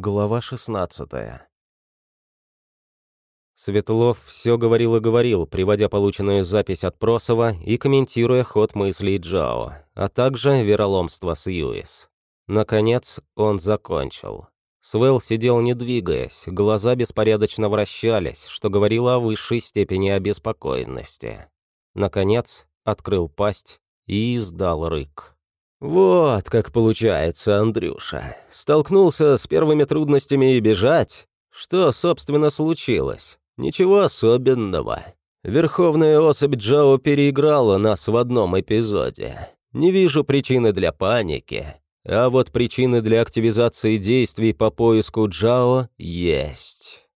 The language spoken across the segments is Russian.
Глава 16 Светлов все говорил и говорил, приводя полученную запись от Просова и комментируя ход мыслей Джао, а также вероломство Сьюис. Наконец, он закончил. Свел сидел не двигаясь, глаза беспорядочно вращались, что говорило о высшей степени обеспокоенности. Наконец, открыл пасть и издал рык. «Вот как получается, Андрюша. Столкнулся с первыми трудностями и бежать? Что, собственно, случилось? Ничего особенного. Верховная особь Джао переиграла нас в одном эпизоде. Не вижу причины для паники. А вот причины для активизации действий по поиску Джао есть.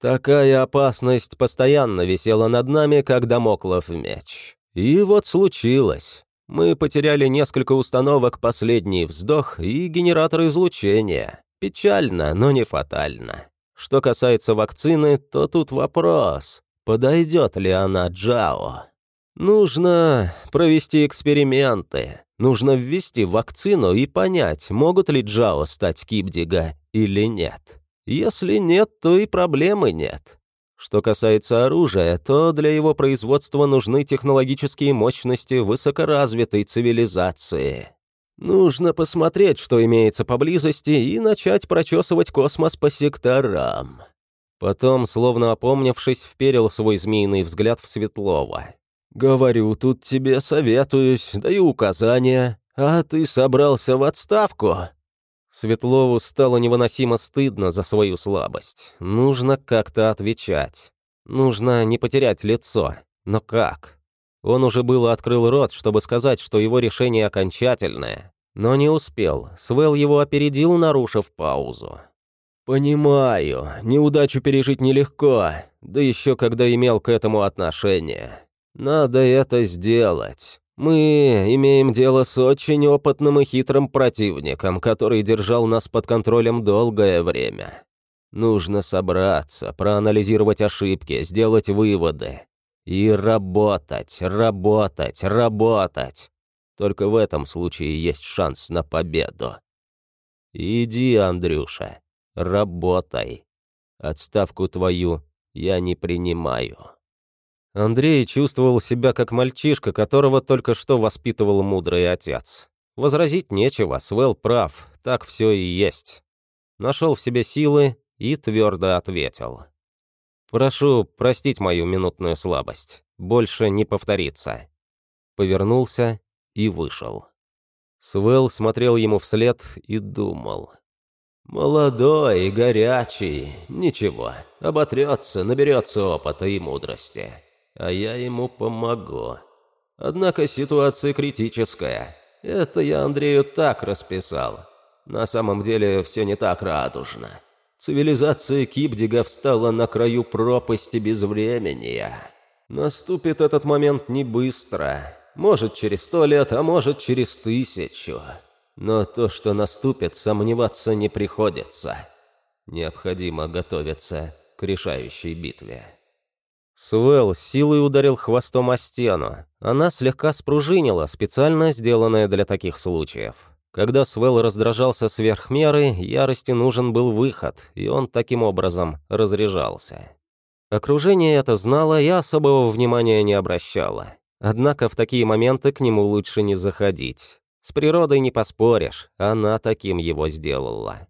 Такая опасность постоянно висела над нами, как домоклов меч. И вот случилось. Мы потеряли несколько установок «Последний вздох» и генератор излучения. Печально, но не фатально. Что касается вакцины, то тут вопрос, подойдет ли она Джао. Нужно провести эксперименты. Нужно ввести вакцину и понять, могут ли Джао стать Кипдига или нет. Если нет, то и проблемы нет. Что касается оружия, то для его производства нужны технологические мощности высокоразвитой цивилизации. Нужно посмотреть, что имеется поблизости, и начать прочесывать космос по секторам. Потом, словно опомнившись, вперил свой змеиный взгляд в Светлова. «Говорю, тут тебе советуюсь, даю указания, а ты собрался в отставку?» Светлову стало невыносимо стыдно за свою слабость. Нужно как-то отвечать. Нужно не потерять лицо. Но как? Он уже было открыл рот, чтобы сказать, что его решение окончательное. Но не успел. Свел его опередил, нарушив паузу. «Понимаю, неудачу пережить нелегко, да еще когда имел к этому отношение. Надо это сделать. Мы имеем дело с очень опытным и хитрым противником, который держал нас под контролем долгое время. Нужно собраться, проанализировать ошибки, сделать выводы. И работать, работать, работать. Только в этом случае есть шанс на победу. Иди, Андрюша, работай. Отставку твою я не принимаю. Андрей чувствовал себя как мальчишка, которого только что воспитывал мудрый отец. Возразить нечего, Свел прав, так все и есть. Нашел в себе силы и твердо ответил. «Прошу простить мою минутную слабость. Больше не повторится». Повернулся и вышел. Свел смотрел ему вслед и думал. «Молодой и горячий, ничего, оботрется, наберется опыта и мудрости» а я ему помогу. Однако ситуация критическая. Это я Андрею так расписал. На самом деле все не так радужно. Цивилизация Кипдига встала на краю пропасти безвремения. Наступит этот момент не быстро. Может, через сто лет, а может, через тысячу. Но то, что наступит, сомневаться не приходится. Необходимо готовиться к решающей битве. Суэлл силой ударил хвостом о стену. Она слегка спружинила, специально сделанная для таких случаев. Когда Свел раздражался сверх меры, ярости нужен был выход, и он таким образом разряжался. Окружение это знало и особого внимания не обращало. Однако в такие моменты к нему лучше не заходить. С природой не поспоришь, она таким его сделала.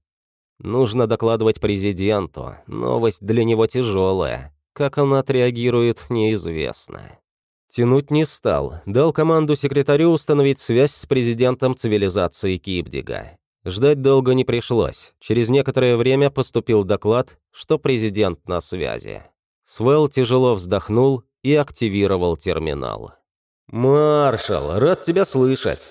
Нужно докладывать президенту, новость для него тяжелая, как он отреагирует, неизвестно. Тянуть не стал, дал команду секретарю установить связь с президентом цивилизации Кипдига. Ждать долго не пришлось. Через некоторое время поступил доклад, что президент на связи. Свел тяжело вздохнул и активировал терминал. «Маршал, рад тебя слышать!»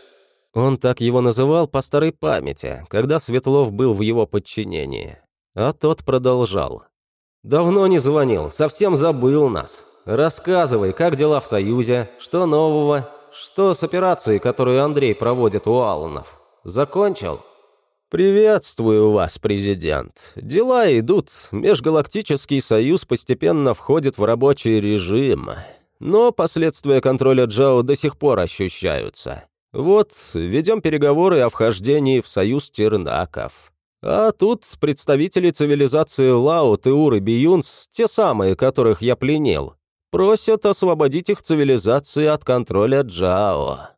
Он так его называл по старой памяти, когда Светлов был в его подчинении. А тот продолжал. «Давно не звонил, совсем забыл нас. Рассказывай, как дела в Союзе, что нового, что с операцией, которую Андрей проводит у Алланов. Закончил?» «Приветствую вас, президент. Дела идут. Межгалактический союз постепенно входит в рабочий режим. Но последствия контроля Джао до сих пор ощущаются. Вот, ведем переговоры о вхождении в союз Тернаков. А тут представители цивилизации Теур и Биюнс, те самые, которых я пленил, просят освободить их цивилизации от контроля Джао».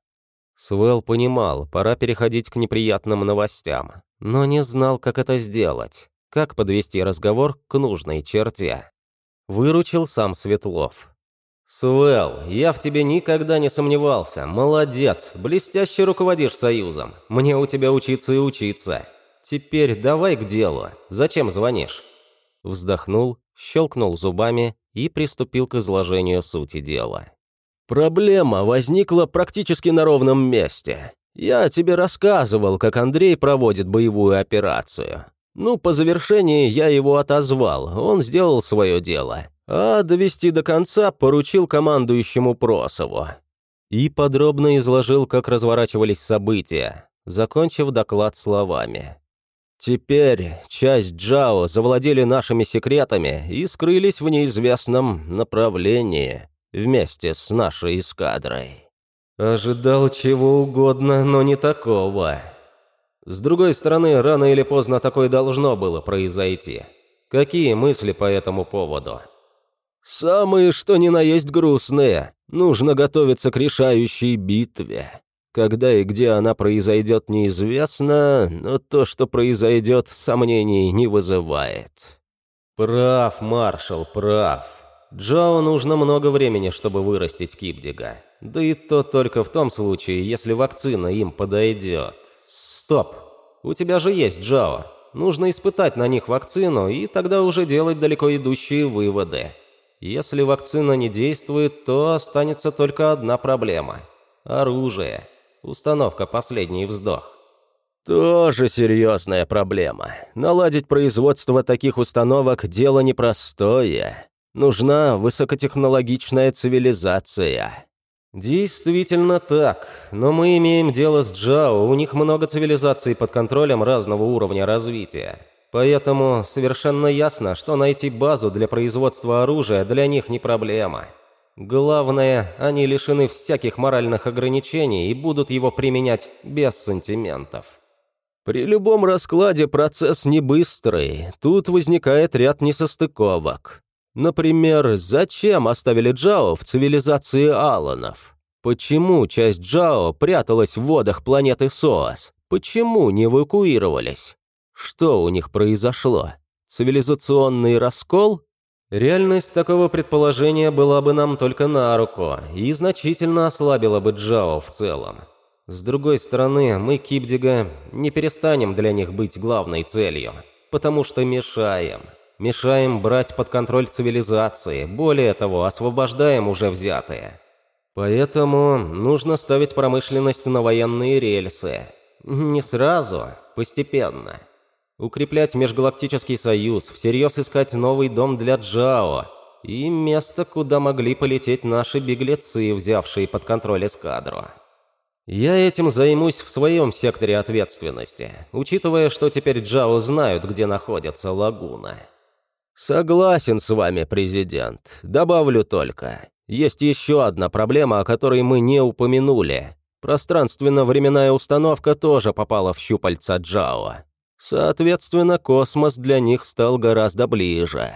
Свел понимал, пора переходить к неприятным новостям, но не знал, как это сделать, как подвести разговор к нужной черте. Выручил сам Светлов. «Свел, я в тебе никогда не сомневался. Молодец, блестяще руководишь союзом. Мне у тебя учиться и учиться. Теперь давай к делу. Зачем звонишь?» Вздохнул, щелкнул зубами и приступил к изложению сути дела. Проблема возникла практически на ровном месте. Я тебе рассказывал, как Андрей проводит боевую операцию. Ну, по завершении я его отозвал, он сделал свое дело. А довести до конца поручил командующему Просову. И подробно изложил, как разворачивались события, закончив доклад словами. Теперь часть Джао завладели нашими секретами и скрылись в неизвестном направлении вместе с нашей эскадрой. Ожидал чего угодно, но не такого. С другой стороны, рано или поздно такое должно было произойти. Какие мысли по этому поводу? Самые, что ни на есть грустные. Нужно готовиться к решающей битве. Когда и где она произойдет, неизвестно, но то, что произойдет, сомнений не вызывает. Прав, маршал, прав. Джоу нужно много времени, чтобы вырастить Кипдига. Да и то только в том случае, если вакцина им подойдет. Стоп. У тебя же есть Джао. Нужно испытать на них вакцину и тогда уже делать далеко идущие выводы. Если вакцина не действует, то останется только одна проблема. Оружие. Установка «Последний вздох». Тоже серьезная проблема. Наладить производство таких установок – дело непростое. Нужна высокотехнологичная цивилизация. Действительно так, но мы имеем дело с Джао, у них много цивилизаций под контролем разного уровня развития. Поэтому совершенно ясно, что найти базу для производства оружия для них не проблема. Главное, они лишены всяких моральных ограничений и будут его применять без сантиментов. При любом раскладе процесс не быстрый, тут возникает ряд несостыковок. Например, зачем оставили Джао в цивилизации Аланов? Почему часть Джао пряталась в водах планеты Соас? Почему не эвакуировались? Что у них произошло? Цивилизационный раскол? Реальность такого предположения была бы нам только на руку и значительно ослабила бы Джао в целом. С другой стороны, мы, Кипдига, не перестанем для них быть главной целью, потому что мешаем – мешаем брать под контроль цивилизации, более того, освобождаем уже взятые. Поэтому нужно ставить промышленность на военные рельсы. Не сразу, постепенно. Укреплять межгалактический союз, всерьез искать новый дом для Джао и место, куда могли полететь наши беглецы, взявшие под контроль эскадру. Я этим займусь в своем секторе ответственности, учитывая, что теперь Джао знают, где находится лагуна. «Согласен с вами, президент. Добавлю только. Есть еще одна проблема, о которой мы не упомянули. Пространственно-временная установка тоже попала в щупальца Джао. Соответственно, космос для них стал гораздо ближе.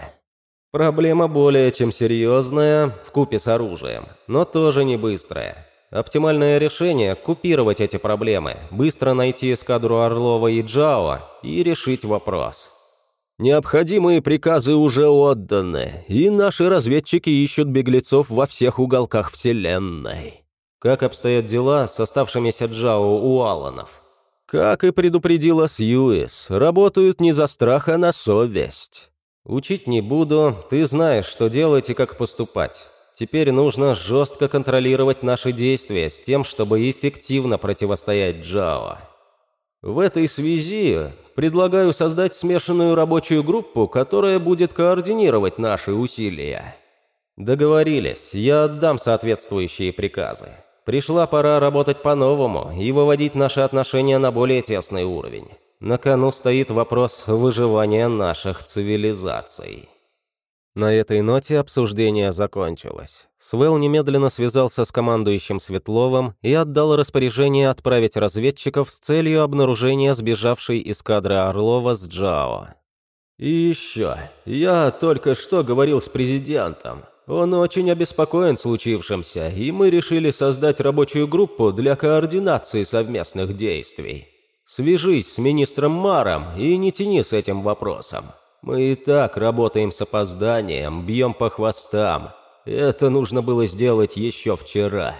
Проблема более чем серьезная, вкупе с оружием, но тоже не быстрая. Оптимальное решение – купировать эти проблемы, быстро найти эскадру Орлова и Джао и решить вопрос. Необходимые приказы уже отданы, и наши разведчики ищут беглецов во всех уголках Вселенной. Как обстоят дела с оставшимися Джао у Алланов? Как и предупредила Сьюис, работают не за страх, а на совесть. Учить не буду, ты знаешь, что делать и как поступать. Теперь нужно жестко контролировать наши действия с тем, чтобы эффективно противостоять Джао. В этой связи предлагаю создать смешанную рабочую группу, которая будет координировать наши усилия. Договорились, я отдам соответствующие приказы. Пришла пора работать по-новому и выводить наши отношения на более тесный уровень. На кону стоит вопрос выживания наших цивилизаций. На этой ноте обсуждение закончилось. Свел немедленно связался с командующим Светловым и отдал распоряжение отправить разведчиков с целью обнаружения сбежавшей из кадра Орлова с Джао. «И еще, я только что говорил с президентом. Он очень обеспокоен случившимся, и мы решили создать рабочую группу для координации совместных действий. Свяжись с министром Маром и не тяни с этим вопросом. Мы и так работаем с опозданием, бьем по хвостам. Это нужно было сделать еще вчера».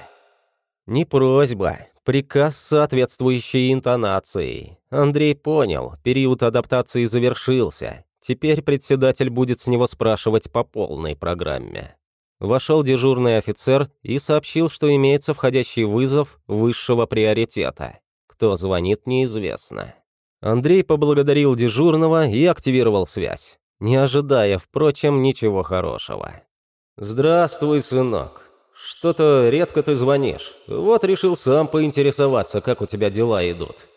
«Не просьба, приказ с соответствующей интонацией. Андрей понял, период адаптации завершился. Теперь председатель будет с него спрашивать по полной программе». Вошел дежурный офицер и сообщил, что имеется входящий вызов высшего приоритета. Кто звонит, неизвестно. Андрей поблагодарил дежурного и активировал связь, не ожидая, впрочем, ничего хорошего. «Здравствуй, сынок. Что-то редко ты звонишь. Вот решил сам поинтересоваться, как у тебя дела идут».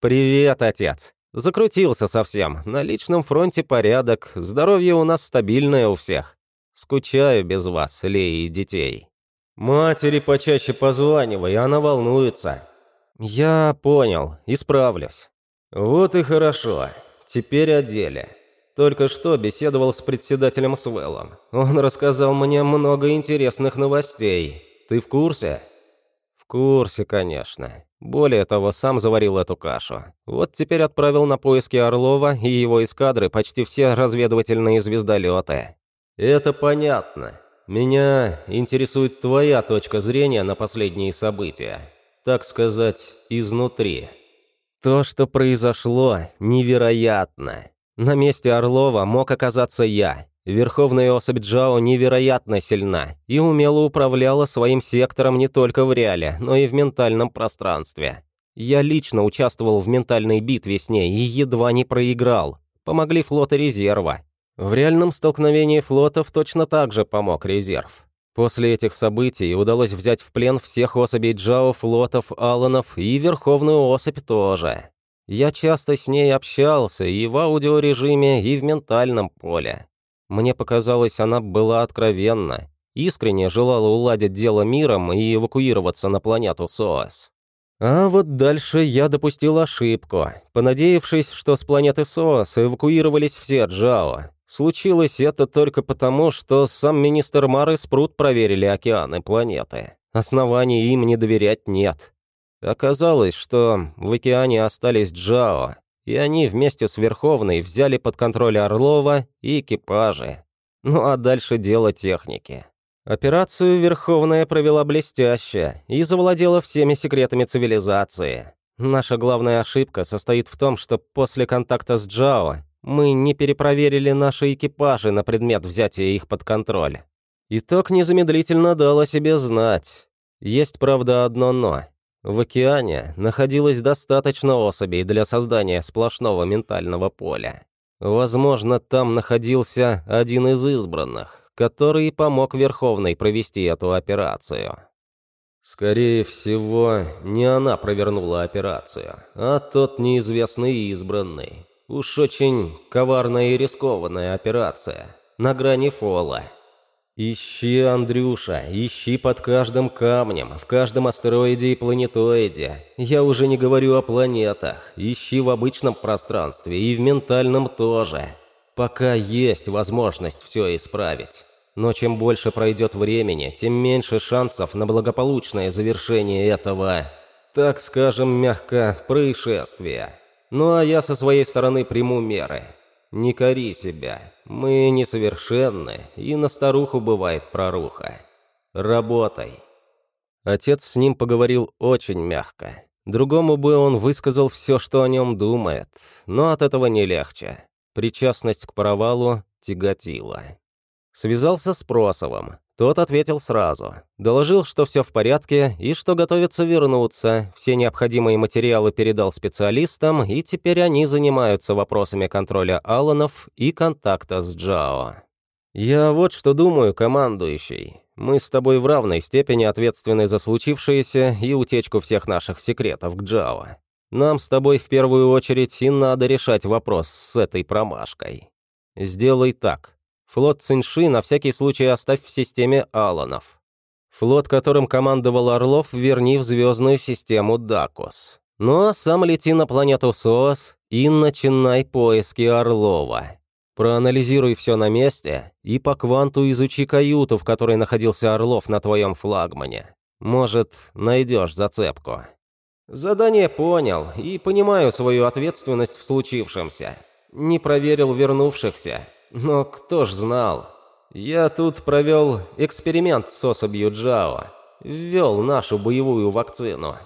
«Привет, отец. Закрутился совсем. На личном фронте порядок, здоровье у нас стабильное у всех. Скучаю без вас, Леи и детей». «Матери почаще позванивай, она волнуется». «Я понял, исправлюсь». «Вот и хорошо. Теперь о деле. Только что беседовал с председателем Свеллом. Он рассказал мне много интересных новостей. Ты в курсе?» «В курсе, конечно. Более того, сам заварил эту кашу. Вот теперь отправил на поиски Орлова и его эскадры почти все разведывательные звездолеты». «Это понятно. Меня интересует твоя точка зрения на последние события. Так сказать, изнутри». То, что произошло, невероятно. На месте Орлова мог оказаться я. Верховная особь Джао невероятно сильна и умело управляла своим сектором не только в реале, но и в ментальном пространстве. Я лично участвовал в ментальной битве с ней и едва не проиграл. Помогли флоты резерва. В реальном столкновении флотов точно так же помог резерв. После этих событий удалось взять в плен всех особей Джао, флотов, Алланов и Верховную особь тоже. Я часто с ней общался и в аудиорежиме, и в ментальном поле. Мне показалось, она была откровенна, искренне желала уладить дело миром и эвакуироваться на планету СОАС. А вот дальше я допустил ошибку, понадеявшись, что с планеты СОАС эвакуировались все Джао, Случилось это только потому, что сам министр Мар и Спрут проверили океаны планеты. Оснований им не доверять нет. Оказалось, что в океане остались Джао, и они вместе с Верховной взяли под контроль Орлова и экипажи. Ну а дальше дело техники. Операцию Верховная провела блестяще и завладела всеми секретами цивилизации. Наша главная ошибка состоит в том, что после контакта с Джао мы не перепроверили наши экипажи на предмет взятия их под контроль. Итог незамедлительно дал о себе знать. Есть, правда, одно «но». В океане находилось достаточно особей для создания сплошного ментального поля. Возможно, там находился один из избранных, который помог Верховной провести эту операцию. Скорее всего, не она провернула операцию, а тот неизвестный избранный. Уж очень коварная и рискованная операция. На грани фола. Ищи, Андрюша, ищи под каждым камнем, в каждом астероиде и планетоиде. Я уже не говорю о планетах. Ищи в обычном пространстве и в ментальном тоже. Пока есть возможность все исправить. Но чем больше пройдет времени, тем меньше шансов на благополучное завершение этого, так скажем мягко, происшествия. Ну а я со своей стороны приму меры. Не кори себя. Мы несовершенны, и на старуху бывает проруха. Работай. Отец с ним поговорил очень мягко. Другому бы он высказал все, что о нем думает, но от этого не легче. Причастность к провалу тяготила. Связался с Просовым. Тот ответил сразу. Доложил, что все в порядке и что готовится вернуться. Все необходимые материалы передал специалистам, и теперь они занимаются вопросами контроля Алланов и контакта с Джао. «Я вот что думаю, командующий. Мы с тобой в равной степени ответственны за случившееся и утечку всех наших секретов к Джао. Нам с тобой в первую очередь и надо решать вопрос с этой промашкой. Сделай так. Флот Цинши на всякий случай оставь в системе Аланов. Флот, которым командовал Орлов, верни в звездную систему Дакос. Ну а сам лети на планету Соос и начинай поиски Орлова. Проанализируй все на месте и по кванту изучи каюту, в которой находился Орлов на твоем флагмане. Может, найдешь зацепку. Задание понял и понимаю свою ответственность в случившемся. Не проверил вернувшихся, но кто ж знал. Я тут провел эксперимент с особью Джао. Ввел нашу боевую вакцину.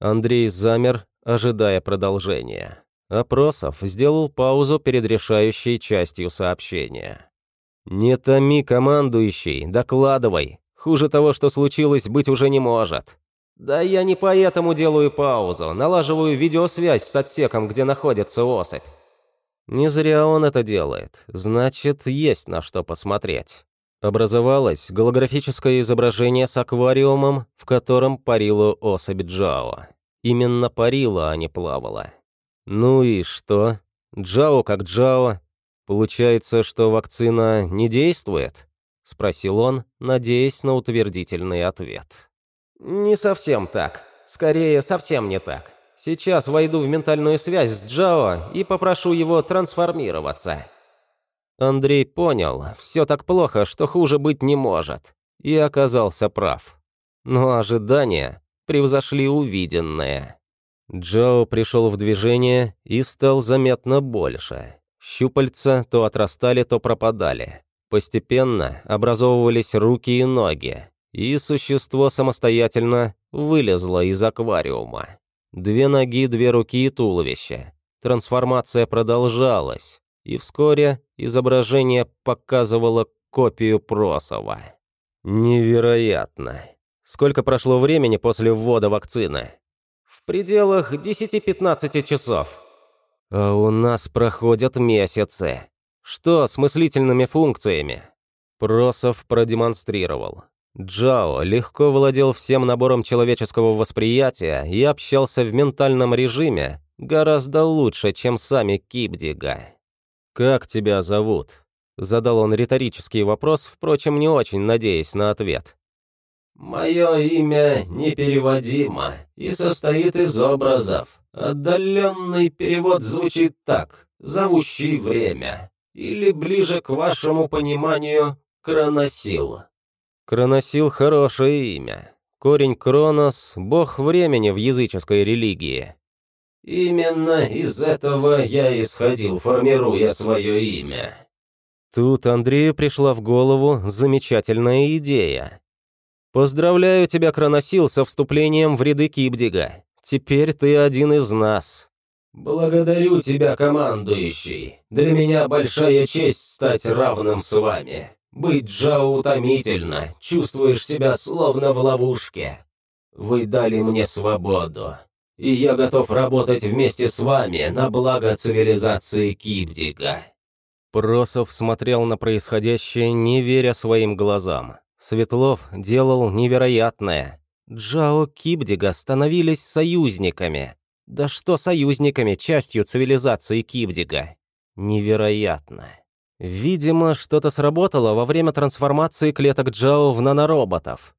Андрей замер, ожидая продолжения. Опросов сделал паузу перед решающей частью сообщения. «Не томи, командующий, докладывай. Хуже того, что случилось, быть уже не может». «Да я не поэтому делаю паузу, налаживаю видеосвязь с отсеком, где находится особь». Не зря он это делает, значит, есть на что посмотреть. Образовалось голографическое изображение с аквариумом, в котором парила особь Джао. Именно парила, а не плавала. Ну и что? Джао как Джао. Получается, что вакцина не действует? Спросил он, надеясь на утвердительный ответ. Не совсем так. Скорее, совсем не так. Сейчас войду в ментальную связь с Джао и попрошу его трансформироваться. Андрей понял, все так плохо, что хуже быть не может, и оказался прав. Но ожидания превзошли увиденное. Джоу пришел в движение и стал заметно больше. Щупальца то отрастали, то пропадали. Постепенно образовывались руки и ноги, и существо самостоятельно вылезло из аквариума. Две ноги, две руки и туловище. Трансформация продолжалась, и вскоре изображение показывало копию Просова. Невероятно. Сколько прошло времени после ввода вакцины? В пределах 10-15 часов. А у нас проходят месяцы. Что с мыслительными функциями? Просов продемонстрировал. Джао легко владел всем набором человеческого восприятия и общался в ментальном режиме гораздо лучше, чем сами Кибдига. «Как тебя зовут?» Задал он риторический вопрос, впрочем, не очень надеясь на ответ. «Мое имя непереводимо и состоит из образов. Отдаленный перевод звучит так, зовущий время, или ближе к вашему пониманию, кроносил». Кроносил – хорошее имя. Корень Кронос – бог времени в языческой религии. Именно из этого я исходил, формируя свое имя. Тут Андрею пришла в голову замечательная идея. «Поздравляю тебя, Кроносил, со вступлением в ряды Кибдига. Теперь ты один из нас». «Благодарю тебя, командующий. Для меня большая честь стать равным с вами. Быть Джао утомительно, чувствуешь себя словно в ловушке. Вы дали мне свободу, и я готов работать вместе с вами на благо цивилизации Кибдига». Просов смотрел на происходящее, не веря своим глазам. Светлов делал невероятное. Джао Кибдига становились союзниками. Да что союзниками, частью цивилизации Кибдига. Невероятно. Видимо, что-то сработало во время трансформации клеток Джао в нанороботов.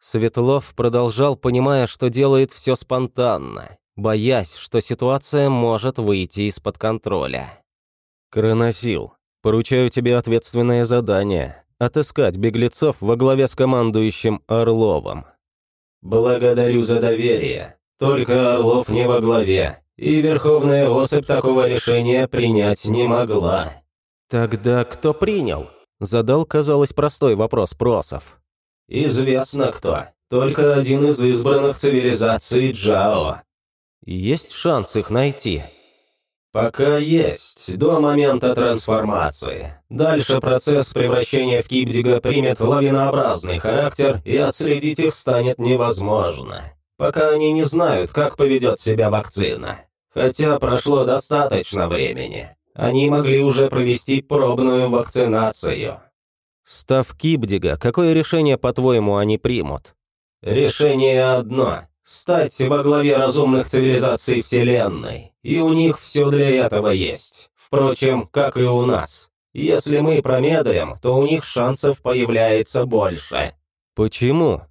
Светлов продолжал, понимая, что делает все спонтанно, боясь, что ситуация может выйти из-под контроля. «Кроносил, поручаю тебе ответственное задание – отыскать беглецов во главе с командующим Орловым». «Благодарю за доверие. Только Орлов не во главе, и Верховная Особь такого решения принять не могла». «Тогда кто принял?» – задал, казалось, простой вопрос Просов. «Известно кто. Только один из избранных цивилизаций Джао». «Есть шанс их найти?» «Пока есть, до момента трансформации. Дальше процесс превращения в Кибдига примет лавинообразный характер, и отследить их станет невозможно. Пока они не знают, как поведет себя вакцина. Хотя прошло достаточно времени. Они могли уже провести пробную вакцинацию. Став Кибдига, какое решение, по-твоему, они примут? Решение одно – стать во главе разумных цивилизаций Вселенной. И у них все для этого есть. Впрочем, как и у нас. Если мы промедлим, то у них шансов появляется больше. Почему?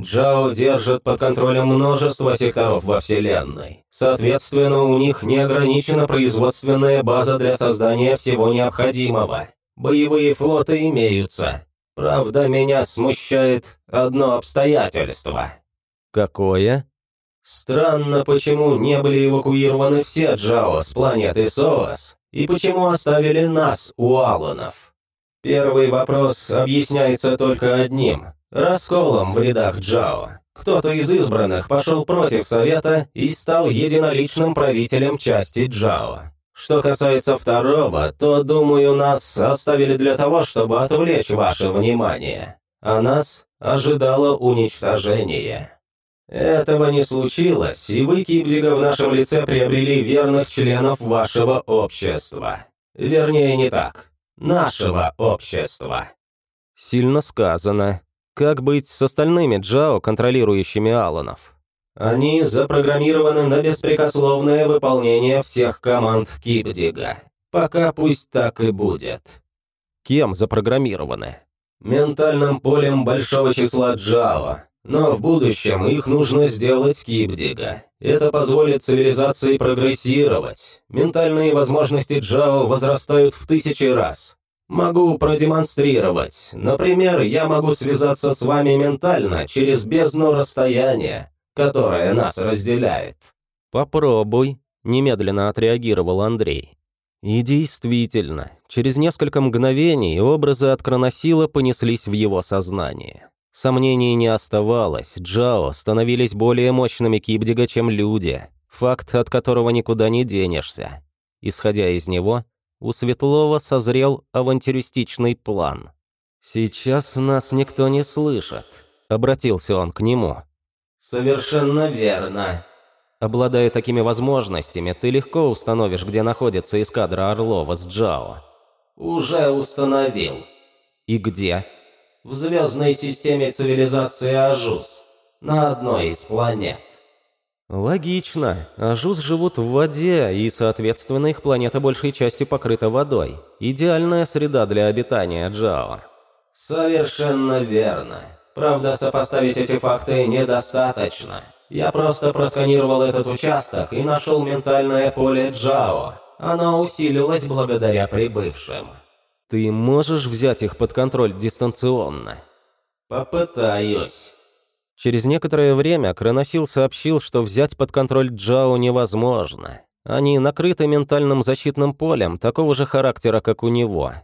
Джао держит под контролем множество секторов во Вселенной. Соответственно, у них неограничена производственная база для создания всего необходимого. Боевые флоты имеются. Правда, меня смущает одно обстоятельство. Какое? Странно, почему не были эвакуированы все Джао с планеты Соас, и почему оставили нас у Алланов. Первый вопрос объясняется только одним – расколом в рядах Джао. Кто-то из избранных пошел против Совета и стал единоличным правителем части Джао. Что касается второго, то, думаю, нас оставили для того, чтобы отвлечь ваше внимание, а нас ожидало уничтожение. Этого не случилось, и вы, Кибдига, в нашем лице приобрели верных членов вашего общества. Вернее, не так. Нашего общества. Сильно сказано. Как быть с остальными Джао, контролирующими Аланов? Они запрограммированы на беспрекословное выполнение всех команд Кибдига. Пока пусть так и будет. Кем запрограммированы? Ментальным полем большого числа Джао, но в будущем их нужно сделать Кибдига. Это позволит цивилизации прогрессировать. Ментальные возможности Джао возрастают в тысячи раз. Могу продемонстрировать. Например, я могу связаться с вами ментально через бездну расстояния, которое нас разделяет. Попробуй, немедленно отреагировал Андрей. И действительно, через несколько мгновений образы от Кроносила понеслись в его сознание. Сомнений не оставалось, Джао становились более мощными Кибдига, чем люди, факт, от которого никуда не денешься. Исходя из него, у Светлова созрел авантюристичный план. «Сейчас нас никто не слышит», — обратился он к нему. «Совершенно верно». Обладая такими возможностями, ты легко установишь, где находится эскадра Орлова с Джао. «Уже установил». «И где?» в звездной системе цивилизации Ажус, на одной из планет. Логично. Ажус живут в воде, и, соответственно, их планета большей частью покрыта водой. Идеальная среда для обитания Джао. Совершенно верно. Правда, сопоставить эти факты недостаточно. Я просто просканировал этот участок и нашел ментальное поле Джао. Оно усилилось благодаря прибывшим. Ты можешь взять их под контроль дистанционно? Попытаюсь. Через некоторое время Кроносил сообщил, что взять под контроль Джао невозможно. Они накрыты ментальным защитным полем такого же характера, как у него.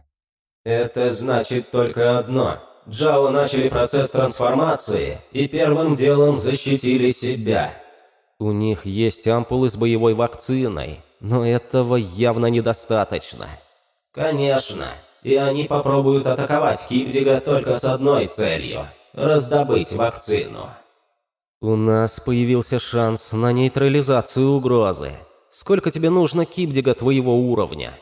Это значит только одно. Джао начали процесс трансформации и первым делом защитили себя. У них есть ампулы с боевой вакциной, но этого явно недостаточно. Конечно и они попробуют атаковать Кивдига только с одной целью – раздобыть вакцину. У нас появился шанс на нейтрализацию угрозы. Сколько тебе нужно Кибдига твоего уровня?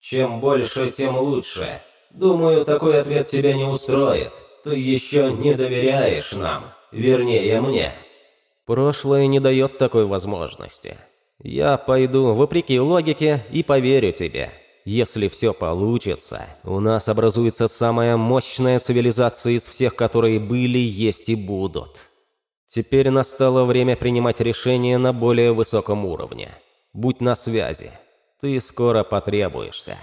Чем больше, тем лучше. Думаю, такой ответ тебя не устроит. Ты еще не доверяешь нам. Вернее, мне. Прошлое не дает такой возможности. Я пойду вопреки логике и поверю тебе. Если все получится, у нас образуется самая мощная цивилизация из всех, которые были, есть и будут. Теперь настало время принимать решения на более высоком уровне. Будь на связи. Ты скоро потребуешься.